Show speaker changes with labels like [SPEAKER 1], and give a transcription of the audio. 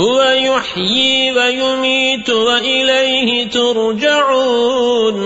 [SPEAKER 1] هو يحيي ويميت وإليه ترجعون.